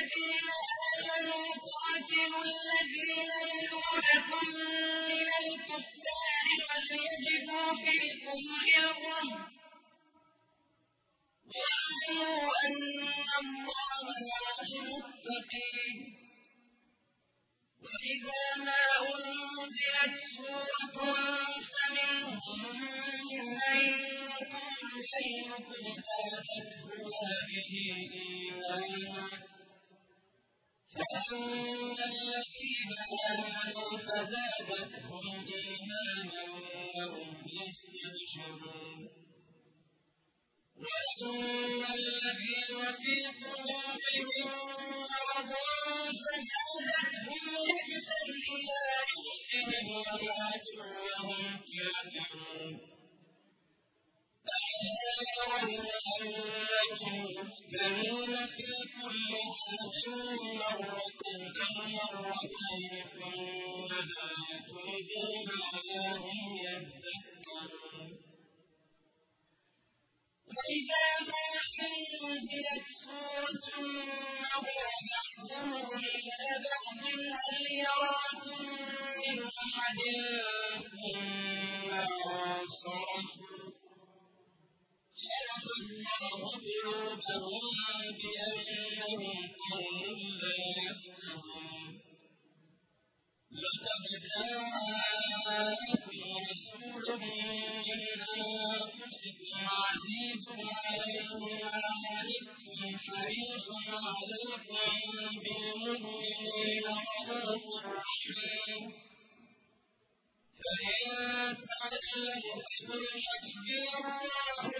الذين آمنوا قاتلوا الذين يلونكم من الكفار وليجدوا فيكم غلظة واعلموا أن الله مع المتقين وإذا ما أنزلت سورة فمنهم من يقول أيكم زادته هذه إيمانا فأما الذين آمنوا فزادتهم إيمانا وهم يستبشرون وأما الذين في قلوبهم مرض فزادتهم رجسا إلى رجسهم وماتوا وهم كافرون. أَلَمْ أَنَّكُمْ تُفْتَنُونَ فِي كُلِّ عَامٍ مَّرَّةً أَوْ مَرَّتَيْنِ تُوبُونَ وَلَا هُمْ يَذَّكَّرُونَ وَإِذَا مَا أُنزِلَتْ سُورَةٌ نَّظَرَ بَعْضُهُمْ إِلَىٰ بَعْضٍ هَلْ يَرَاكُم مِّنْ أَحَدٍ ثُمَّ انصَرَفُوا الله قلوبهم بأنهم قوم لا يفقهون لقد جاءكم رسول من أنفسكم عزيز عليه ما عنتم حريص عليكم بالمؤمنين رؤوف رحيم فإن تولوا فقل حسبي الله